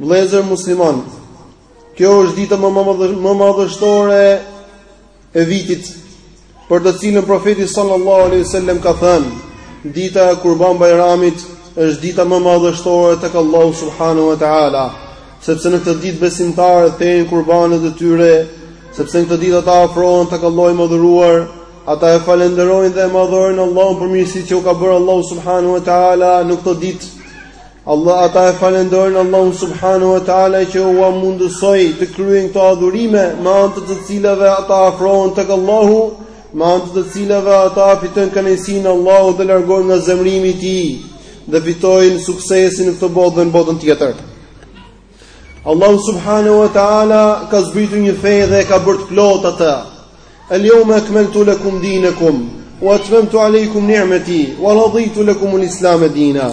Vëllezër musliman, kjo është dita më më madhështore e vitit, për të cilën profeti sallallahu alaihi wasallam ka thënë, dita e Kurban Bajramit është dita më madhështore tek Allahu subhanahu wa taala, sepse në këtë ditë besimtarët therin kurbanet e tyre, sepse në këtë ditë ata afrohen tek Allahu i madhëruar, ata e falënderojnë dhe e madhërojnë Allahun për mirësitë që u ka bërë Allahu subhanahu wa taala në këtë ditë Allah ata e falënderojnë Allahun subhanahu wa taala që ua mundësoi të kryejnë këto adhurime me anë të të cilave ata afrohen tek Allahu, me anë të të cilave ata fitojnë kënaqësinë e Allahut dhe largohen nga zemërimi i tij dhe fitojnë suksesin në këtë botë dhe në botën tjetër. Allahu subhanahu wa taala ka zbritur një fe dhe e ka bërë të plotë atë. El yawma akmaltu lakum dinakum wa atmamtu alaykum ni'mati wa raditu lakum al-islam dina.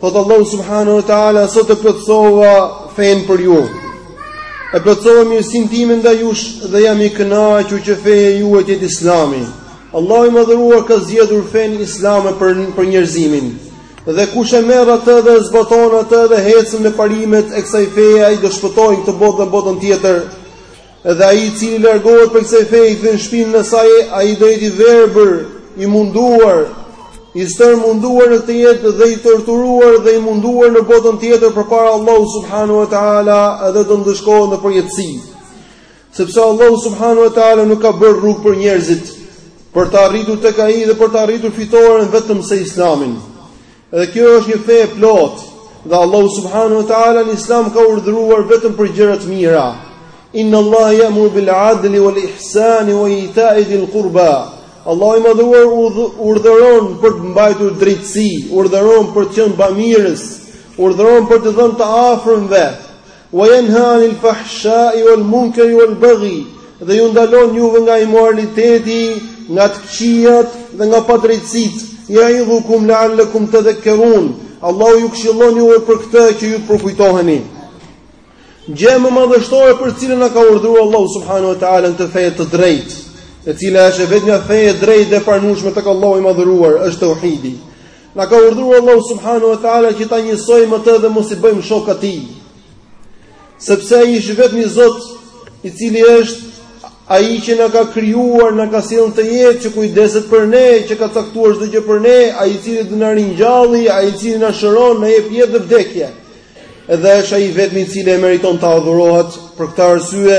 Thotë Allahu subhanahu wa taala sot e plotësova fenë për ju. E plotësova mirësinë time ndaj jush dhe jam i kënaqur që feja juaj të jetë Islami. Allahu i madhëruar ka zgjedhur fenë islame për për njerëzimin. Dhe kush e merr atë dhe e zbaton atë dhe ecën me parimet e kësaj feje, ai do shpëtojë në këtë botë dhe në botën tjetër. Dhe ai i cili largohet prej kësaj feje, i kthen shpinën asaj, ai do jetë i verbër, i munduar, i stërmunduar në këtë jetë dhe i torturuar dhe i munduar në botën tjetër përpara Allahut subhanahu wa taala, dhe do ndëshkohet në përjetësi. Sepse Allahu subhanahu wa taala nuk ka bërë rrugë për njerëzit për të arritur tek ai dhe për të arritur fitoren vetëm se Islamin. Dhe kjo është një fe e plotë. Dhe Allahu subhanahu wa taala në Islam ka urdhëruar vetëm për gjëra të mira. Inna Allah ya'muru bil 'adli wal ihsani wa ita'i dhil qurba. Allahu i madhëruar urdhëron për të mbajtur drejtësi, urdhëron për të qenë bamirës, urdhëron për t'u dhënë të afërmve, Wa yanha 'anil fahsha'i wal munkari wal baghi, dhe ju ndalon juve nga imoraliteti, nga të këqijat dhe nga padrejtësitë. Ya'idhukum la'allakum tadhakkarun. Allahu ju këshillon juve për këtë që ju të përkujtoheni. Gjëja më madhështore për cilën na ka urdhëruar Allahu subhanahu wa ta'ala në këtë fe të drejtë, e cila është e vetmja fe e drejtë dhe e pranueshme tek Allahu i madhëruar, është tauhidi. Na ka urdhëruar Allahu subhanahu wa taala që ta njësojmë atë dhe mos i bëjmë shok atij. Sepse ai është i vetmi Zot, i cili është ai që na ka krijuar, na ka sjellë në këtë jetë, që kujdeset për ne, që ka caktuar çdo gjë për ne, ai i cili do na ringjalli, ai i cili na shëron, na jep jetë dhe vdekje. Edhe është ai i vetmi i cili e meriton të adhurohet për këtë arsye.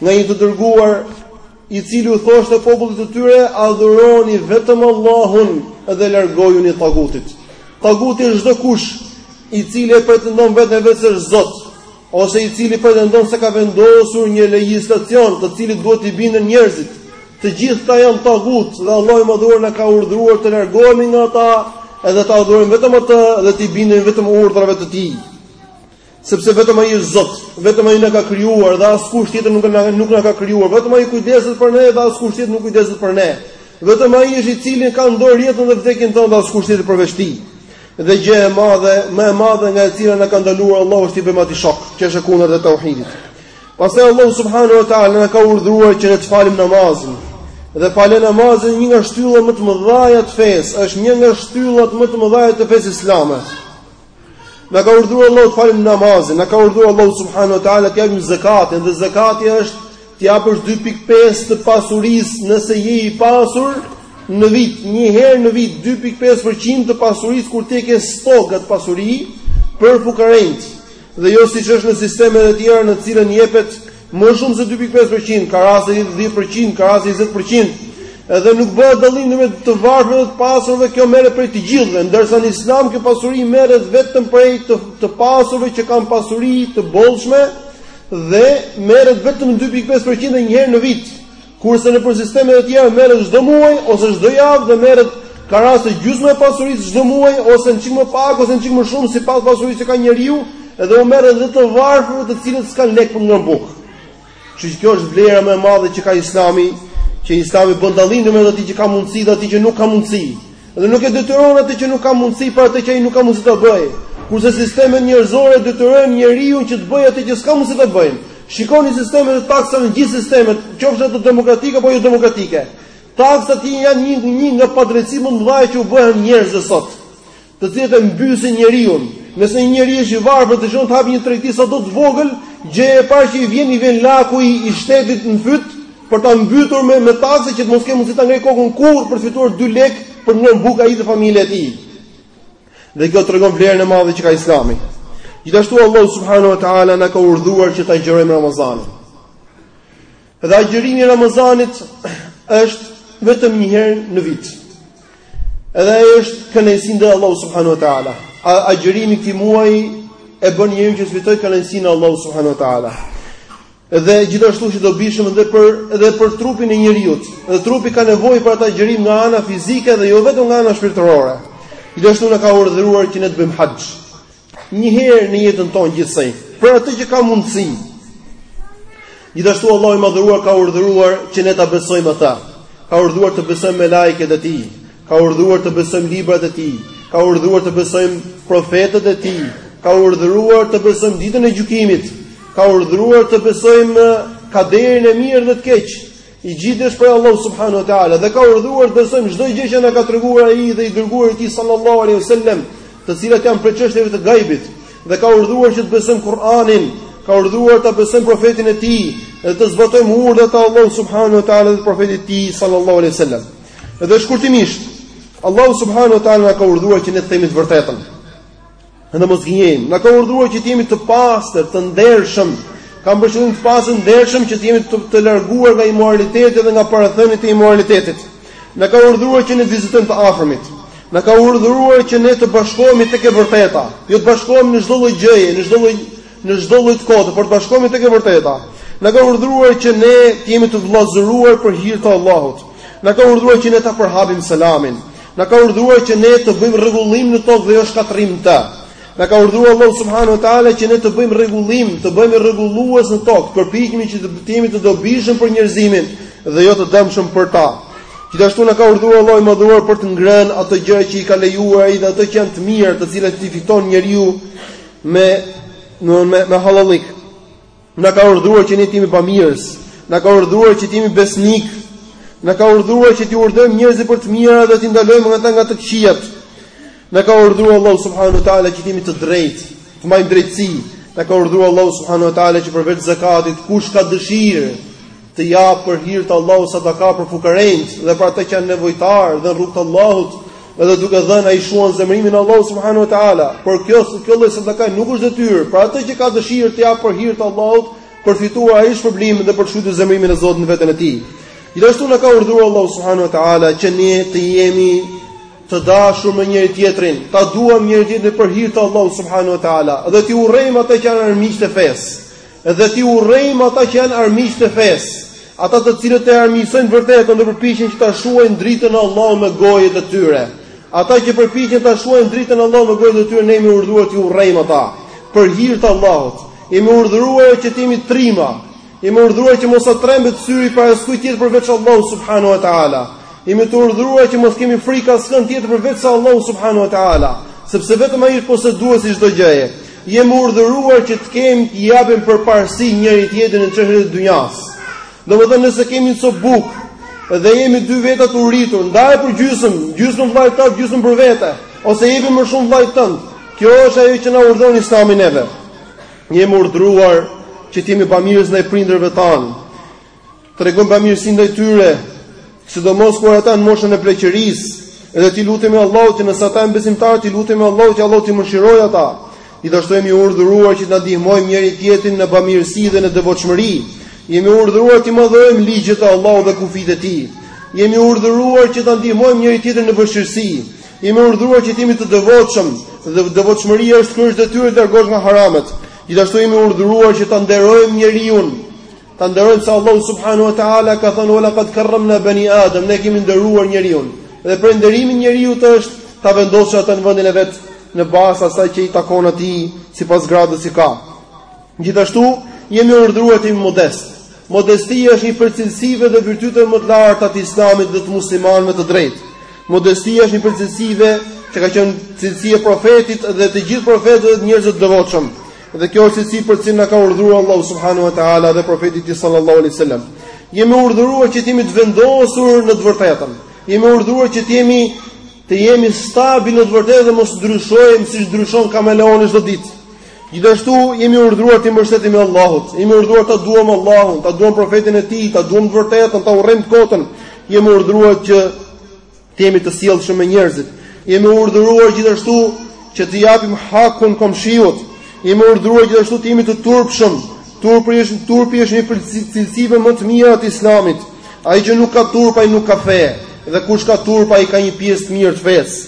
nga një të dërguar i cili u thoshte popullit të tyre adhuroni vetëm Allahun dhe largojuni tagutit. Taguti është çdo kush i cili e pretendon veten e vet se është Zot ose i cili pretendon se ka vendosur një legjislacion të cilit duhet t'i binden njerëzit. Të gjithë ta janë tagut dhe Allahu i madhëruar na ka urdhëruar të largohemi nga ata edhe ta adhurojmë vetëm atë dhe të bindemi vetëm urdhrave të tij. Sepse vetëm ai është Zot, vetëm ai na ka krijuar dhe askush tjetër nuk na nuk na ka krijuar, vetëm ai kujdeset për ne dhe askush tjetër nuk kujdeset për ne. Vetëm ai është i cili ka në dorë jetën dhe vdekjen tonë dhe askush tjetër përveç tij. Dhe gjë e madhe, më e madhe nga e cila na ka ndaluar Allahu është t'i bëjmë atij shok, që është e kundërt e tauhidit. Pastaj Allahu subhanahu wa taala na ka urdhëruar që ne të falim namazin. Dhe falja e namazit një nga shtyllat më të mëdha të fesë, është një nga shtyllat më të mëdha të fesë islame. Na ka urdhëruar Allahu të falim namazin, na ka urdhëruar Allahu subhanahu wa taala të japim zakatin dhe zakati është të japësh 2.5 të pasurisë nëse je i pasur në vit, një herë në vit 2.5% të pasurisë kur ti ke stok atë pasuri për fukarenjtë. Dhe jo siç është në sistemet e tjera në të cilën jepet Më shumë se dy pikë pesë për qind, ka raste që dhjetë për qind, ka raste njëzet për qind. Edhe nuk bëhet dallim në mes të varfërve dhe të pasurve, kjo merret prej të gjithëve, ndërsa në Islam kjo pasuri merret vetëm prej të pasurve që kanë pasuri të bollshme dhe merret vetëm 2.5% njëherë në vit. Kurse nëpër sistemet e tjera merret çdo muaj ose çdo javë dhe merret ka raste gjysmë e pasurisë çdo muaj ose një çik më pak ose një çik më shumë sipas pasurisë që ka njeriu dhe u merret edhe të varfërve të cilët s'kanë lek për ngrënë bukë. Kështu që kjo është vlera më e madhe që ka Islami, që Islami bën dallim ndërmjet atij që ka mundësi dhe atij që nuk ka mundësi. Dhe nuk e detyron atë që nuk ka mundësi për atë që ai nuk ka mundësi ta bëjë. Kurse sistemet njerëzore detyrojnë njeriun që të bëjë atë që s'ka mundësi ta bëjë. Shikoni sistemet e taksave në gjithë sistemet, qofshin ato demokratike apo jo demokratike. Taksat janë një një nga padrejtësitë më të mëdha që u bëhen njerëzve sot, të cilat e mbysin njeriun. Nëse një njeri është i varfër dhe dëshon të hapë një tregti sado të vogël, gjë e parë që i vjen i vjen laku i, i shtetit në fyt, Për ta mbytur me me taksa që të mos ketë mundësi ta ngrejë kokën kurrë për të fituar 2 lekë për ngrënë bukë ai dhe familja e tij. Dhe kjo tregon vlerën e madhe që ka Islami. Gjithashtu Allah subhanahu wa taala na ka urdhëruar që ta agjërojmë Ramazanin. Dhe agjërimi i Ramazanit është vetëm një herë në vit. Edhe ai është kënaqësi ndaj Allahu subhanahu wa taala. Agjërimi i këtij muaji e bën njeriun që të fitojë kënaqësinë e Allahu subhanahu wa taala. Dhe gjithashtu është i dobishëm edhe për edhe për trupin e njeriut. Dhe trupi ka nevojë për atë agjërim nga ana fizike dhe jo vetëm nga ana shpirtërore. Gjithashtu na ka urdhëruar që ne të bëjmë haxh. Një herë në jetën tonë gjithsej, për atë që ka mundësi. Gjithashtu Allahu i madhëruar ka urdhëruar që ne ta besojmë atë. Ka urdhëruar të besojmë melaiket e tij. Ka urdhëruar të besojmë librat e tij, ka urdhëruar të besojmë profetët e tij, ka urdhëruar të besojmë ditën e gjykimit, ka urdhëruar të besojmë kaderin e mirë dhe të keq. I gjithë është prej Allahut subhanahu wa taala dhe ka urdhëruar të besojmë çdo gjë që na ka treguar ai dhe i dërguar i tij sallallahu alaihi wasallam, të cilat janë prej çështjeve të gajbit dhe ka urdhëruar që të besojmë Kur'anin, ka urdhëruar ta besojmë profetin e tij dhe të zbatojmë urdhrat e Allahut subhanahu wa taala dhe profetit të tij sallallahu alaihi wasallam. Dhe shkurtimisht, Allahu subhanahu wa taala na ka urdhëruar që ne të themi të vërtetën. Dhe mos gënjejmë. Na ka urdhëruar që të jemi të pastër, të ndershëm. Kam për qëllim të pastër, ndershëm që të jemi të, të larguar nga imoraliteti dhe nga parathëniet e imoralitetit. Na ka urdhëruar që ne të vizitojmë të afërmit. Na ka urdhëruar që ne të bashkohemi tek e vërteta, jo të bashkohemi në çdo lloj gjëje, në çdo lloj në çdo lloj të kote, por të bashkohemi tek e vërteta. Na ka urdhëruar që ne të jemi të vëllazëruar për hir të Allahut. Na ka urdhëruar që ne ta përhapim selamin. Na ka urdhëruar që ne të bëjmë rregullim në tokë dhe jo shkatërrim të. Na ka urdhëruar Allahu subhanahu wa taala që ne të bëjmë rregullim, të bëhemi rregullues në tokë, përpiqemi që të jemi të dobishëm për njerëzimin dhe jo të dëmshëm për ta. Gjithashtu na ka urdhëruar Allahu i Madhëruar për të ngrënë ato gjëra që i ka lejuar ai dhe ato që janë të mira, të cilat i fiton njeriu me me me hallallik. Na ka urdhëruar që ne të jemi bamirës, na ka urdhëruar që të jemi besnik, na ka urdhëruar që t'i urdhërojmë njerëzit për të mira dhe t'i ndalojmë nga ata nga të këqijat. Na ka urdhëruar Allahu subhanahu wa taala që të jemi të drejtë, të mbajmë drejtësi. Na ka urdhëruar Allahu subhanahu wa taala që përveç zakatit kush ka dëshirë të japë për hir të Allahut sadaka për fukarenjt dhe për ata që janë nevojtarë dhe në rrugë të Allahut, edhe duke dhënë ai shuan zemërimin e Allahut subhanahu wa taala. Por kjo kjo lloj sadaka nuk është detyrë, për atë që ka dëshirë të japë për hir të Allahut, për fituar ai shpërblim dhe për shujtur zemërimin e Zotit në veten e tij. Gjithashtu na ka urdhëruar Allahu subhanahu wa taala që ne të jemi të dashur me njëri tjetrin, ta duam njëri tjetrin për hir të Allahut subhanahu wa taala, dhe t'i urrejmë ata që janë armiqtë e fesë. Dhe t'i urrejmë ata që janë armiqtë e fesë, ata të cilët e armiqësojnë të vërtetën dhe përpiqen që ta shuajnë dritën e Allahut me gojët e tyre. Ata që përpiqen ta shuajnë dritën e Allahut me gojët e tyre, ne jemi urdhëruar t'i urrejmë ata për hir të Allahut. Jemi urdhëruar që të jemi trima, jemi urdhëruar që mos të trembet syri para askujt tjetër përveç Allahut subhanahu wa taala. Jemi të urdhëruar që mos kemi frikë askën tjetër përveç Allahut subhanahu wa taala, sepse vetëm ai është posedues i çdo gjëje. Jemi urdhëruar që të kemi të japim përparësi njëri-tjetrit në çështjet e dynjasë. Domethënë nëse kemi një copë bukë dhe jemi dy veta të uritur, ndaje përgjysëm, gjysëm vllait tat, gjysëm për vete, ose jepi më shumë vllait tënd. Kjo është ajo që na urdhon Islami neve. Jemi urdhëruar që të jemi bamirës ndaj prindërve tanë. Të tregojmë bamirësi ndaj tyre, sidomos kur ata në moshën e pleqërisë, edhe t'i lutemi Allahut që nëse ata janë besimtarë, t'i lutemi Allahut që Allahu t'i mëshirojë ata. Gjithashtu jemi urdhëruar që ta ndihmojmë njëri-tjetrin në bamirësi dhe në devotshmëri. Jemi urdhëruar të madhërojmë ligjet e Allahut dhe kufijtë e Tij. Jemi urdhëruar që të ndihmojmë njëri-tjetrin në vështirësi. Jemi urdhëruar që të jemi të devotshëm dhe devotshmëria është të kryesh detyrat, të largosh nga haramat. Gjithashtu jemi urdhëruar që ta nderojmë njeriun Ta nderojmë se Allahu subhanahu wa taala ka thënë wa laqad karramna bani adam, ne e kemi nderuar njeriun. Dhe prej nderimit të njeriut është ta vendosësh atë në vendin e vet në bazë asaj që i takon atij sipas gradës që ka. Gjithashtu jemi urdhëruar të jemi modestë. Modestia është një prej cilësive dhe virtyteve më të larta të Islamit dhe të muslimanëve të drejtë. Modestia është një prej cilësive që ka qenë cilësi e profetit dhe të gjithë profetëve dhe njerëzve të devotshëm. Dhe kjo është cilësi për të cilën na ka urdhëruar Allahu subhanahu wa taala dhe profeti i tij sallallahu alaihi wasallam. Jemi urdhëruar që të jemi të vendosur në të vërtetën. Jemi urdhëruar që të jemi të jemi stabilë në të vërtetë dhe mos të ndryshojmë siç ndryshon kameleoni çdo ditë. Gjithashtu jemi urdhëruar t'i mbështetemi Allahut. Jemi urdhëruar ta duam Allahun, ta duam profetin e tij, ta duam të vërtetën, ta urrejmë të kotën. Jemi urdhëruar që Të jemi të sjellshëm me njerëzit. Jemi urdhëruar gjithashtu që t'i japim hakun komshiut. Jemi urdhëruar gjithashtu të jemi të turpshëm. Turpi është turpi është një prej cilësive më të mira të Islamit. Ai që nuk ka turp ai nuk ka fe, dhe kush ka turp ai ka një pjesë të mirë të fesë.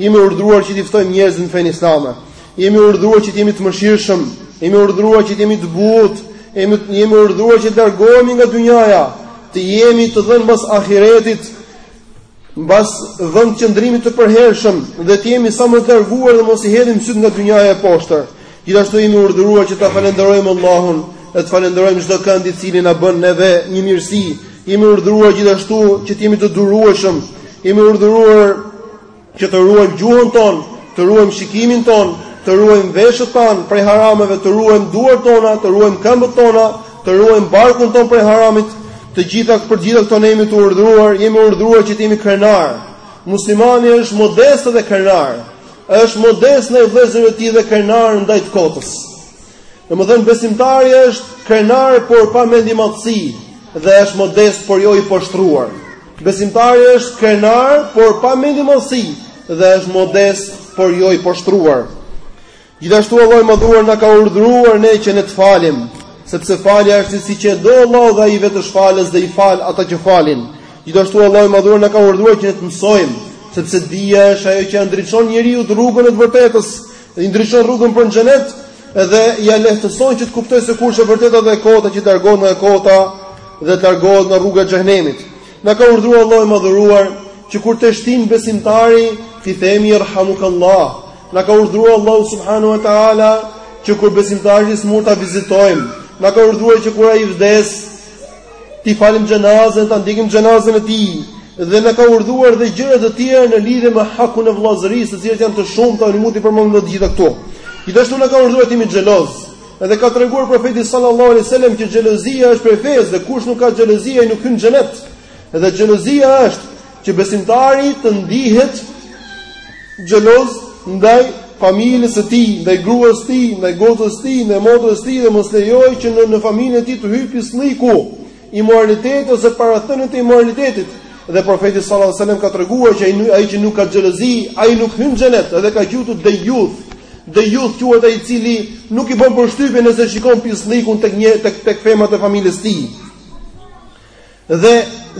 Jemi urdhëruar që t'i ftojmë njerëzit në fenë islame. Jemi urdhëruar që të jemi të mëshirshëm, jemi urdhëruar që të jemi të butë, jemi jemi urdhëruar që të largohemi nga dynjaja, të jemi të dhënë mbas ahiretit, mbas vendqëndrimit të përhershëm dhe të jemi sa më të larguar dhe mos i hedhim sytë nga dynjaja e poshtër. Gjithashtu jemi urdhëruar që ta falenderojmë Allahun dhe të falenderojmë çdokënd i cili na bën neve një mirësi. Jemi urdhëruar gjithashtu që të jemi të durueshëm. Jemi urdhëruar Që të ruajmë gjuhën tonë, të ruajmë shikimin tonë, të ruajmë veshët tanë prej harameve, të ruajmë duart tona, të ruajmë këmbët tona, të ruajmë barkun tonë prej haramit, të gjitha për të gjitha këto ne jemi të urdhëruar, jemi urdhëruar që të jemi krenarë. Muslimani është modest dhe krenar. Është modest ndaj vëllezërve të tij dhe krenar ndaj të kotës. Domethënë besimtari është krenar por pa mendjemadhësi dhe është modest por jo i poshtruar. Besimtari është krenar, por pa mendjemadhësi, dhe është modest, por jo i poshtruar. Gjithashtu Allahu i Madhëruar na ka urdhëruar ne që ne të falim, sepse falja është cilësi që e do Allahu dhe ai vetë është falës dhe i fal ata që falin. Gjithashtu Allahu i Madhëruar na ka urdhëruar që ne të mësojmë, sepse dija është ajo që ia ndriçon njeriut rrugën e të vërtetës. I ndriçon rrugën për në xhenet dhe ia lehtëson që të kuptojë se kush është e vërteta dhe e kota që të largohet nga e kota dhe të largohet nga rruga e xhehenemit. Na ka urdhëruar Allahu i madhëruar që kur teshtin besimtari, t'i themi jerhamukallah. Na ka urdhëruar Allahu subhanahu wa taala që kur besimtari të sëmuret ta vizitojmë. Na ka urdhëruar që kur ai vdes, T'i falim xhenazën, ta ndjekim xhenazën e tij dhe na ka urdhëruar dhe gjëra të tjera në lidhje me hakun e vëllazërisë, të cilat janë të shumta, nuk mund t'i përmendim të gjitha këtu. Gjithashtu na ka urdhëruar të jemi xhelozë. Edhe ka treguar profeti sallallahu alejhi ue sellem që xhelozia është prej fesë dhe kush nuk ka xhelozi ai nuk hyn në xhenet. Dhe xhelozia është që besimtari të ndihet xheloz ndaj familjes së tij, ndaj gruas së tij, ndaj gocës së tij, ndaj motrës së tij dhe mos lejojë që në, në familjen e tij të hyjë pislliku i imoralitetit ose parathëniet e imoralitetit. Dhe profeti sallallahu alajhi wasallam ka treguar që ai ai që nuk ka xhelozi, ai nuk hyn në xhenet, edhe e ka quajtur dejuth. Dejuth quhet ai i cili nuk i bën përshtypje nëse shikon pisllikun tek një tek tek femrat e familjes së tij. Dhe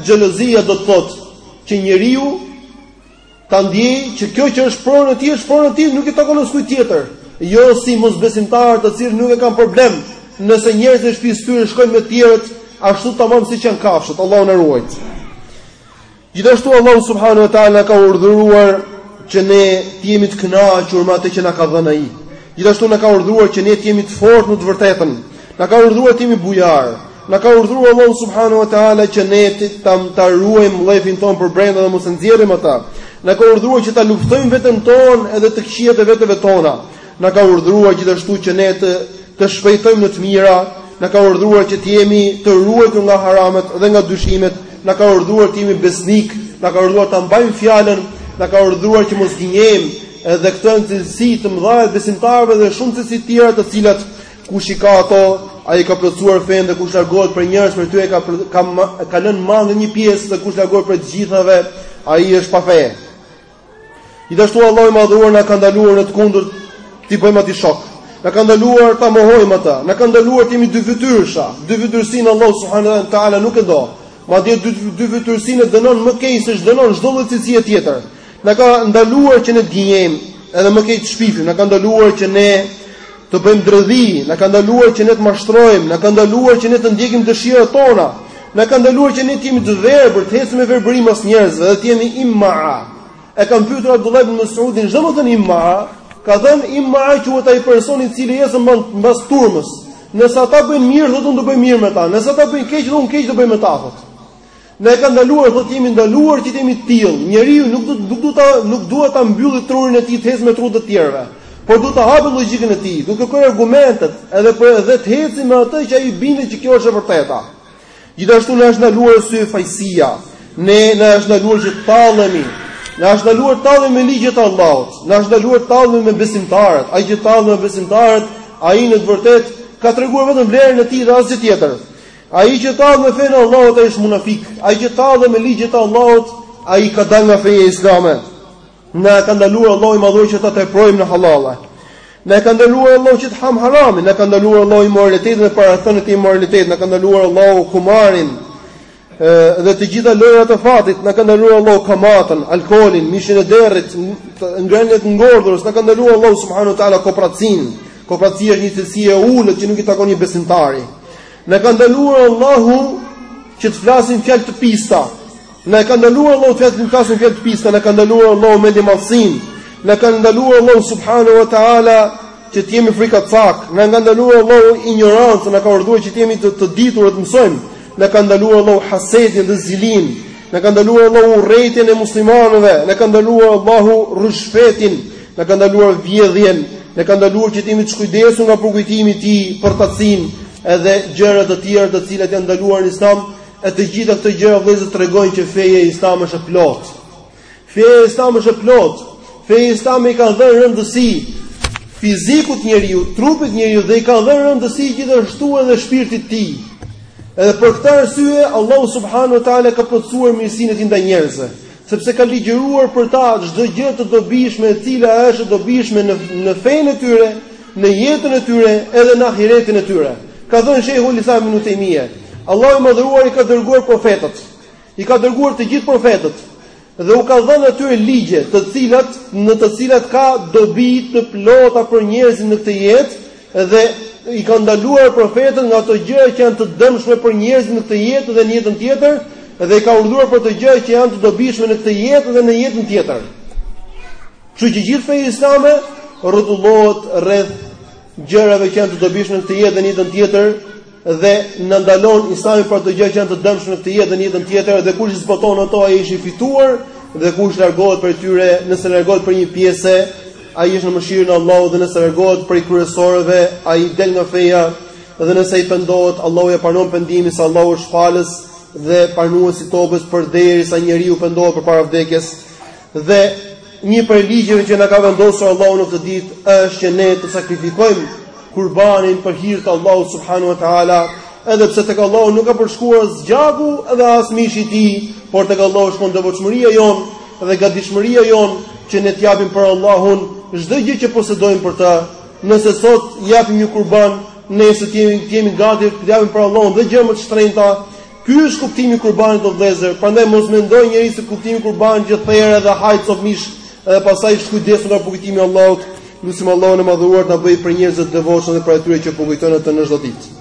xhelozia do të thotë që njeriu ta ndjejë që kjo që është pronë e tij është pronë e tij, nuk i takon askujt tjetër. Jo si mosbesimtarët të cilët nuk e kanë problem nëse njerëzit e shtëpisë së tyre shkojnë me të tjerët ashtu tamam siç janë kafshët, Allahu na ruajtë. Gjithashtu Allahu subhanahu wa taala na ka urdhëruar që ne të jemi të kënaqur me atë që na ka dhënë ai. Gjithashtu na ka urdhëruar që ne të jemi të fortë në të vërtetën. Na ka urdhëruar të jemi bujarë. Na ka urdhëruar Allahu subhanahu wa taala që ne të tam ta ruajmë mllefin tonë përbrenda dhe mos e nxjerrim atë. Na ka urdhëruar që ta luftojmë veten tonë edhe të këqijat e veteve tona. Na ka urdhëruar gjithashtu që ne të të shpejtojmë në të mira. Na ka urdhëruar që të jemi të ruajtur nga haramet dhe nga dyshimet. Na ka urdhëruar të jemi besnikë. Na ka urdhëruar ta mbajmë fjalën. Na ka urdhëruar që mos gënjejmë edhe këto janë cilësi të mëdha të besimtarëve dhe shumë cilësi të tjera të cilat Kush i ka ato, ai ka plotësuar fenë dhe kush largohet prej njërës prej tyre ka ka ka lënë mangët një pjesë dhe kush largohet prej të gjithave, ai është pa fe. Gjithashtu Allahu i madhëruar na ka ndaluar në të kundërt t'i bëjmë atij shok. Na ka ndaluar ta mohojmë atë. Na ka ndaluar të jemi dyfytyrësha. Dyfytyrësinë Allahu subhanahu wa taala nuk e do. Madje dy dyfytyrësinë e dënon më keq se ç'dënon çdo lloj cilësie tjetër. Na ka ndaluar që ne të gënjejmë, edhe më keq të shpifim. Na ka ndaluar që ne të bëjmë dredhi, na ka ndaluar që ne të mashtrojmë, na ka ndaluar që ne të ndjekim dëshirat tona, na ka ndaluar që ne të jemi të verbër, të ecim me verbëri mas njerëzve dhe të jemi immaa. E kanë pyetur Abdullah ibn Mas'udin, ç'do me thënë immaa, ka thënë immaa quhet ai person i cili ecën mbas turmës. Nëse ata bëjnë mirë, thotë unë do bëj mirë me ta. Nëse ata bëjnë keq, thotë unë keq do bëj me ta. Na e ka ndaluar, thotë jemi ndaluar që të jemi të tillë. Njeriu nuk do nuk do ta nuk duhet ta mbyllë trurin e tij të hecë me trutë e të tjerëve, por duhet ta hapë logjikën e tij, duhet të kërkojë argumentet, edhe për edhe të hecë me atë që ai bindet që kjo është e vërteta. Gjithashtu na është ndaluar dyfytyrësia. Ne na është ndaluar që të tallemi. Na është ndaluar të tallemi me ligjet e Allahut. Na është ndaluar të tallemi me besimtarët. Ai që tallet me besimtarët, ai në të vërtetë ka treguar vetëm vlerën e tij dhe asgjë tjetër. Ai që tallet me fenë e Allahut ai është munafik. Ai që tallet me ligjet e Allahut, ai ka dalë nga feja islame. Na ka ndaluar Allahu i madhur që ta teprojmë në halalle. Na ka ndaluar Allahu që të hamë haramin, na ka ndaluar Allahu imoralitetin dhe parathëniet e imoralitetit, na ka ndaluar Allahu kumarin dhe të gjitha lojërat e fatit, na ka ndaluar Allahu kamatën, alkoolin, mishin e derrit, ngrënien e ngordhësirës, na ka ndaluar Allahu subhanuhu teala kopracinë. Kopracia është një cilësi e ulët që nuk i takon një besimtari. Na ka ndaluar Allahu që të flasim fjalë të pista. Na ka ndaluar Allahu të flasim fjalë të pista, na ka ndaluar Allahu mendjemadhësinë. Na ka ndaluar Allahu subhanahu wa taala që të jemi frikacakë. Na ka ndaluar Allahu injorancën, na ka urdhëruar që të jemi të, të ditur dhe të mësojmë. Na ka ndaluar Allahu hasedin dhe zilinë. Na ka ndaluar Allahu urrejtjen e muslimanëve. Na ka ndaluar Allahu ryshfetin. Na ka ndaluar vjedhjen, na ka ndaluar që të jemi të shkujdesur nga përkujtimi i tij përtacinë, edhe gjëra të tjera të cilat janë ndaluar në Islam, e të gjitha këto gjëra vëllezër tregojnë që feja islame është e plotë. Feja islame është e plotë. Feja islame i ka dhënë rëndësi fizikut të njeriut, trupit të njeriut dhe i ka dhënë rëndësi gjithashtu edhe shpirtit të tij. Edhe për këtë arsye Allahu subhanahu wa taala ka plotësuar mirësinë e tij ndaj njerëzve. sepse ka ligjëruar për ta çdo gjë të dobishme e cila është e dobishme në në fenë e tyre, në jetën e tyre edhe në ahiretin e tyre. Ka thënë Shejhul Islam Ibn Tejmije, Allahu i madhëruar i ka dërguar profetët. I ka dërguar të gjithë profetët dhe u ka dhënë atyre ligje, të cilat në të cilat ka dobi të plota për njerëzit në këtë jetë Dhe i ka ndaluar profetët nga ato gjëra që janë të dëmshme për njerëzit në këtë jetë dhe në jetën tjetër, dhe i ka urdhëruar për ato gjëra që janë të dobishme në këtë jetë dhe në jetën tjetër. Kështu që gjithë feja islame rrotullohet rreth gjërave që janë të dobishme në këtë jetë dhe në jetën tjetër, dhe na ndalon Islami për ato gjëra që janë të dëmshme në këtë jetë dhe në jetën tjetër dhe kush i zbaton ato ai është i fituar dhe kush largohet prej tyre, nëse largohet për një pjesë, ai është në mëshirën e Allahut dhe nëse largohet prej kryesoreve, ai del nga feja dhe nëse i pendohet, Allahu e pranon pendimin se Allahu është falës dhe pranues i tobës përderisa njeriu pendohet përpara vdekjes. Dhe një prej ligjeve që na ka vendosur Allahu në këtë ditë është që ne të sakrifikojmë kurbanin për hir të Allahut subhanahu wa taala, edhe pse tek Allahu nuk ka për shkuar as gjaku dhe as mishi i tij, por tek Allahu shkon devotshmëria jon dhe gatishmëria jon që ne të japim për Allahun çdo gjë që posedojmë për të. Nëse sot japim një kurban, nesër të jemi gati të japim për Allahun dhe gjëra më të shtrenjta, Ky është kuptimi i kurbanit o vëllezër, prandaj mos mendojë njeri se kuptimi i kurbanit është there dhe haje sot mish, edhe pastaj shkujdesu nga përkujtimi i Allahut, lusim Allahun e madhëruar të na bëjë prej njerëzve të devotshëm dhe prej atyre që përkujtojnë atë në çdo ditë.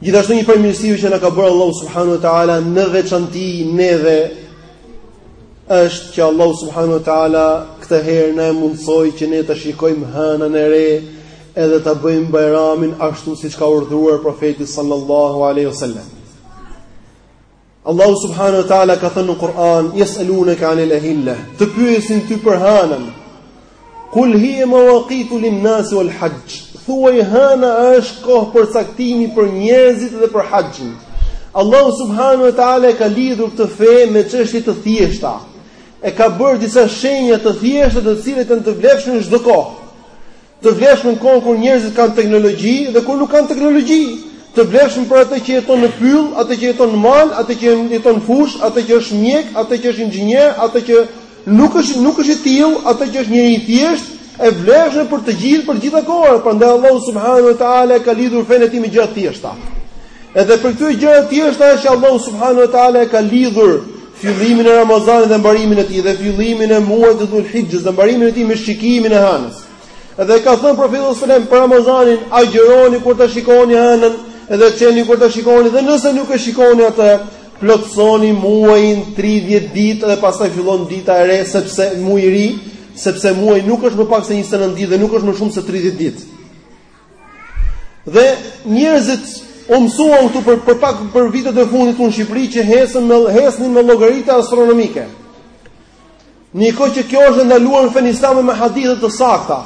Gjithashtu një prej mirësive që na ka bërë Allahu subhanahu wa taala në veçanti neve është që Allahu subhanahu wa taala këtë herë na e mundsoi që ne ta shikojmë hënën e re edhe ta bëjmë bajramin ashtu siç ka urdhëruar profeti sallallahu alaihi wasallam. Allahu subhanahu wa taala ka thënë në Kur'an, "Yes'alunaka 'anil ahilla", të pyesin ty për hanën. Kul hiya mawaqitu lin-nas wal-hajj. Thuaj hana është kohë përcaktimi për njerëzit dhe për haxhin. Allahu subhanahu wa taala e ka lidhur këtë fe me çështje të thjeshta. Ka bërë disa shenja të thjeshta të cilat janë të vlefshme në çdo kohë. Të vlefshme në kohën kur njerëzit kanë teknologji dhe kur nuk kanë teknologji. Të vlefshme për atë që jeton në pyll, atë që jeton në mal, atë që jeton në fushë, atë që është mjek, atë që është inxhinier, atë që nuk është nuk është i tillë, atë që është njeri i thjeshtë, e vlefshme për të gjithë për gjitha kohërat. Prandaj Allahu subhanahu wa taala e ka lidhur fenë e tij me gjëra të thjeshta. Edhe prej këtyre gjërave të thjeshta është që Allahu subhanahu wa taala e ka lidhur fillimin e Ramazanit dhe mbarimin e tij dhe fillimin e muajit të Dhulhixhes dhe mbarimin e tij me shikimin e hënës. Dhe ka thënë profeti sallallahu alajhi wasallam për Ramazanin, agjëroni kur ta shikoni hënën dhe çelni kur ta shikoni dhe nëse nuk e shikoni atë, plotësoni muajin 30 ditë dhe pastaj fillon dita e re sepse muaji i ri, sepse muaji nuk është më pak se 29 ditë dhe nuk është më shumë se 30 ditë. Dhe njerëzit u mësuan këtu për për pak për vitet e fundit në Shqipëri që hecën me hecnin me llogaritë astronomike. Ndërkohë që kjo është ndaluar në Islam me hadithe të sakta.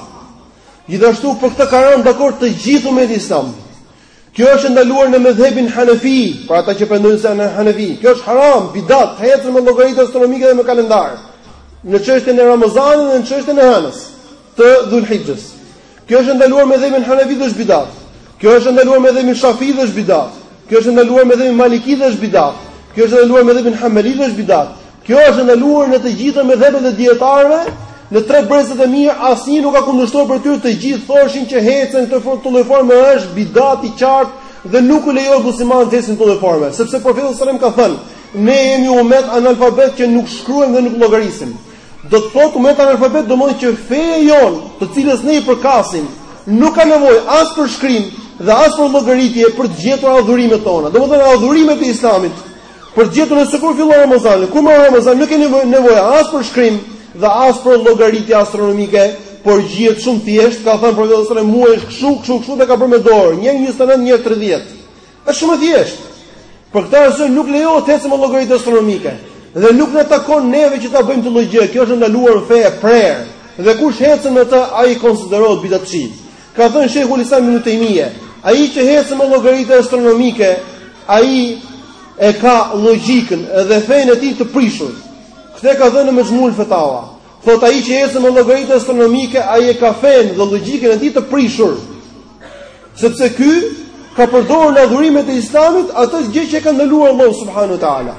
Gjithashtu për këtë ka rënë dakord të gjithë umeti Islam. Kjo është ndaluar në medhhebin Hanefi, për ata që pretendojnë se janë Hanefi. Kjo është haram, bidat, të hecën me llogaritë astronomike dhe me kalendar. Në çështjen e Ramazanit dhe në çështjen e hënës. të Dhul-Hixhes. Kjo është ndaluar në medhhebin Hanefi dhe është bidat. Kjo është ndaluar në medhhebin Shafi dhe është bidat. Kjo është ndaluar në medhhebin Maliki dhe është bidat. Kjo është ndaluar në medhhebin Hanbeli dhe është bidat. Kjo është ndaluar në të gjitha medhhebet e dijetarëve, në tre brezat e mirë asnjë nuk ka kundërshtuar por të gjithë thoshin që të hecën këtë formë këtë lloj forme është bidat i qartë dhe nuk u lejohet muslimanëve të hecin këtë lloj forme sepse profeti sallallahu alajhi wasallam ka thënë ne jemi umet analfabet që nuk shkruajmë dhe nuk llogarisim Do të thotë umet analfabet domethënë që feja jonë të cilës ne i përkasim nuk ka nevojë as për shkrim dhe as për llogaritje për të gjetur adhurimet tona. Domethënë adhurimet e islamit për të gjetur ne se kur fillon Ramazani. Kur mbaron Ramazani nuk ka nevojë, nevojë as për shkrim dhe as për llogaritje astronomike por gjehet shumë thjesht, ka thënë profeti salallahu alejhi ue selem, muaji është kshu, kshu, kshu dhe ka bërë me dorë, një herë 29, një herë 30. Është shumë e thjeshtë. Për këtë arsye nuk lejohet të ecim me llogaritë astronomike dhe nuk na takon neve që ta bëjmë këtë lloj gjë. Kjo është e ndaluar në fe e prerë. Dhe kush ecën me të, ai konsiderohet bidatçi. Ka thënë Shejhul Islam ibn Taymije, ai që ecën me llogaritë astronomike, ai e ka logjikën dhe fenë e tij të prishur. Këtë ka thënë në Mexhmul Fetawa. Thotë ai që ecën me llogaritë astronomike, ai e ka fenë dhe logjikën e tij të prishur. Sepse ky ka përdorur në adhurimet e Islamit atë gjë që e ka ndaluar Allahu subhanahu wa taala.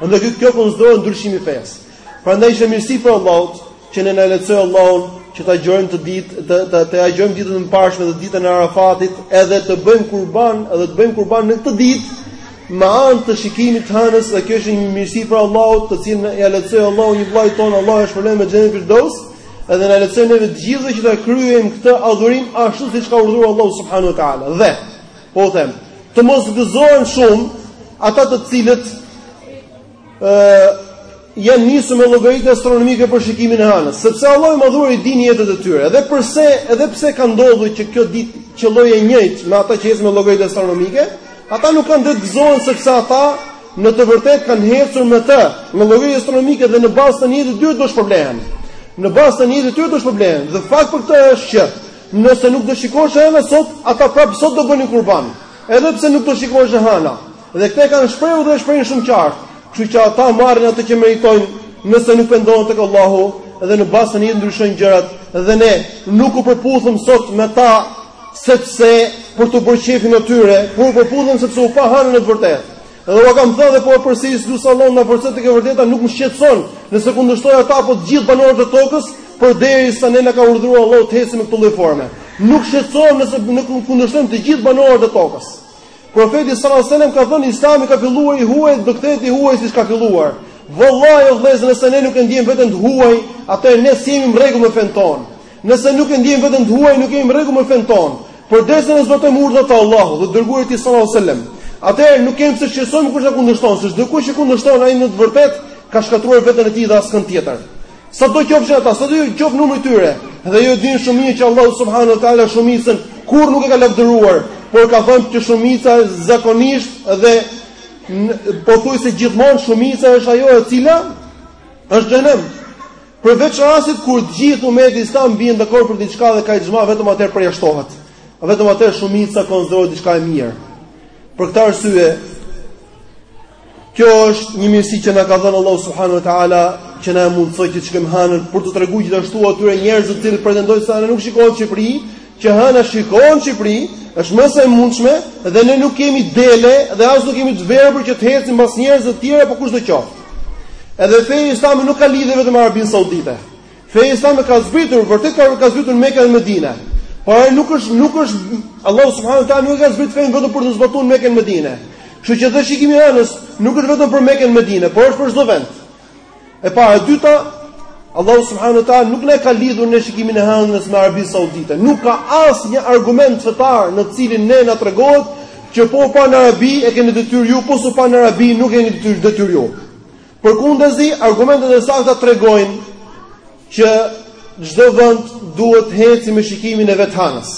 Andaj ky kjo konsiderohet ndryshim i fesë. Prandaj është mirësi prej Allahut që ne na lehtësoi Allahu që ta agjërojmë këtë ditë ta ta agjërojmë ditën e mëparshme dhe ditën e Arafatit, edhe të bëjmë kurban, edhe të bëjmë kurban në këtë ditë, me anë të shikimit të hënës dhe kjo është një mirësi prej Allahut, të cilën ia lehtësoi Allahu një vllait tonë, Allahu e shpërbleftë me xhenet firdaus, edhe na lehtësoi neve të gjithëve që ta kryejmë këtë adhurim ashtu siç ka urdhëruar Allahu subhanahu wa taala. Dhe po them, të mos gëzohen shumë ata të cilët janë nisur me llogaritë astronomike për shikimin e hënës, sepse Allahu i Madhuar i di nijetet e tyre. Edhe përse, edhe pse ka ndodhur që kjo ditë qëlloi e njëjtë me ata që ecën me llogaritë astronomike, ata nuk kanë drejtë të gëzohen sepse ata në të vërtetë kanë ecur me të, me llogaritë astronomike dhe në bazë të nijetit tyre do shpërblehen. Në bazë të nijetit tyre do shpërblehen. Dhe fakt për këtë është që nëse nuk do shikoheshe hëna sot, ata prapë sot do bënin kurban. Edhe pse nuk do shikoheshe hëna, Dhe këtë e kanë shprehur dhe e shprehin shumë qartë. Kështu që ata marrin atë që meritojnë, nëse nuk pendohen tek Allahu dhe në mos i ndryshojnë gjërat dhe ne nuk u përputhëm sot me ta sepse për të u bërë qejfin e tyre, por u përputhëm sepse u pa hëna në të vërtetë. Dhe ua kam thënë dhe po e përsëris insha Allah na forcon te e vërteta nuk më shqetëson nëse kundërshtoj ata apo të gjithë banorët e tokës përderisa ne na ka urdhëruar Allahu të ecim në këtë lloj forme. Nuk shqetësohem nëse ne kundërshtojmë të gjithë banorët e tokës. Profeti sallallahu alajhi wasallam ka thënë Islami ka filluar i huaj dhe do kthehet i huaj siç ka filluar. Vallahi o vëllezër, nëse ne nuk e ndiejmë veten të huaj, atëherë ne s'jemi në rregull me fenë tonë. Nëse nuk e ndiejmë veten të huaj, nuk jemi në rregull me fenë tonë. Përderisa ne zbatojmë urdhrat e Allahut dhe të dërguarit të tij sallallahu alajhi wasallam, atëherë nuk kemi pse të shqetësohemi kush na kundërshton, se çdokush që kundërshton ai në të vërtetë ka shkatërruar veten e tij dhe askënd tjetër. Sado qofshin ata, sado qoftë numri i tyre, dhe ju e dini shumë mirë që Allahu subhanahu wa taala shumicën kurrë nuk e ka lavdëruar, por ka thënë që shumica zakonisht dhe pothuajse gjithmonë shumica është ajo e cila është në xhenem. Përveç rastit kur i gjithë ummeti islam bien dakord për diçka dhe ka ixhma vetëm atëherë përjashtohet. Vetëm atëherë shumica konsiderohet diçka e mirë. Për këtë arsye Kjo është një mirësi që na ka dhënë Allahu subhanahu wa taala, që na e mundësoi që të shikojmë hënën për t'u treguar gjithashtu atyre njerëzve të cilët pretendojnë se hëna nuk shikohet në Shqipëri, që hëna shikohet në Shqipëri, është më se e mundshme dhe ne nuk jemi dele dhe as nuk jemi të verbër që të ecim pas njerëzve të tjerë apo kushdo qoftë. Edhe feja islame nuk ka lidhje vetëm me Arabinë Saudite. Feja islame ka zbritur, vërtet ka ka zbritur në Mekë dhe Medinë. Por ai nuk është nuk është Allahu subhanahu teala nuk e ka zbritur fenë vetëm për ta zbatuar në Mekë dhe Medinë. Kështu që dhe shikimi i hënës nuk është vetëm për Mekën dhe Medinën, por është për çdo vend. E para, e dyta, Allahu subhanahu teala nuk na ka lidhur në shikimin e hënës me Arabinë Saudite. Nuk ka asnjë argument fetar në të cilin ne na tregohet që po u pa në Arabi e keni detyrë ju, po s'u pa në Arabi nuk e keni detyrë detyrë ju. Përkundrazi, argumentet e sakta tregojnë që çdo vend duhet të eci me shikimin e vet të hënës.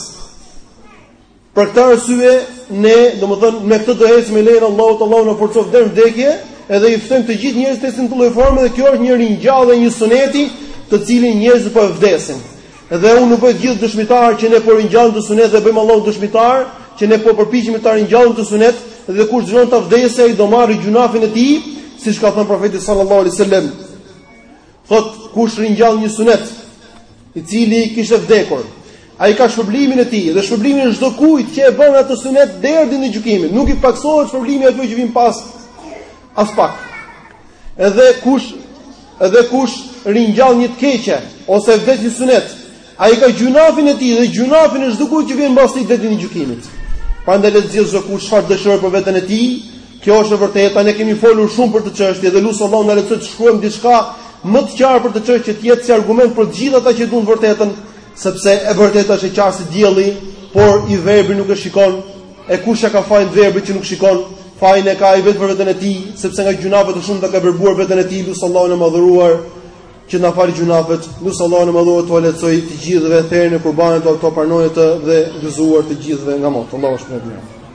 Për këtë arsye ne, domethënë, me këtë do ecim me lejen e Allahut, Allahu na forcoftë deri në vdekje, edhe i ftojmë të gjithë njerëzit të ecin në këtë lloj forme dhe kjo është një ringjallje e një suneti, të cilin njerëzit po e vdesin. Dhe unë u bëj të gjithë dëshmitarë që ne po ringjallim këtë sunet dhe bëjmë Allahun dëshmitar që ne po përpiqemi ta ringjallim këtë sunet dhe kush dëshiron ta vdesë ai do marrë gjynahin e tij, siç ka thënë profeti sallallahu alaihi wasallam. Thotë kush ringjall një sunet i cili kishte vdekur, ai ka shpërblimin e tij dhe shpërblimin e çdokujt që e bën atë sunet deri ditën e gjykimit. Nuk i paksohet shpërblimi atyre që vijnë pas Aspak. Edhe kush edhe kush ringjall një të keqe ose vdes një synet, ai ka gjynahin e tij dhe gjynahin e çdokujt që vjen mbas tij deri ditën e gjykimit. Prandaj le të zgjidhë çdokush çfarë dëshirojë për veten e tij. Kjo është e vërteta, ne kemi folur shumë për këtë çështje dhe lus Allahun na lehtësojë të shkruajmë diçka më të qartë për këtë çështje që të jetë si argument për të gjithë ata që duan të vërtetën, sepse e vërteta është e qartë si dielli, por i verbri nuk e shikon E kush ia ka fajin të verbrit që nuk shikon? Fajin e ka ai vetë për veten e tij, sepse nga gjynahet e shumta ka verbuar veten e tij, lus Allahun e madhëruar që na falë gjynahet, lus Allahun e madhëruar t'ua lehtësojë të gjithëve therjen e kurbanit, ta pranojë atë dhe gëzuar të gjithëve nga mot. Allahu shpëton.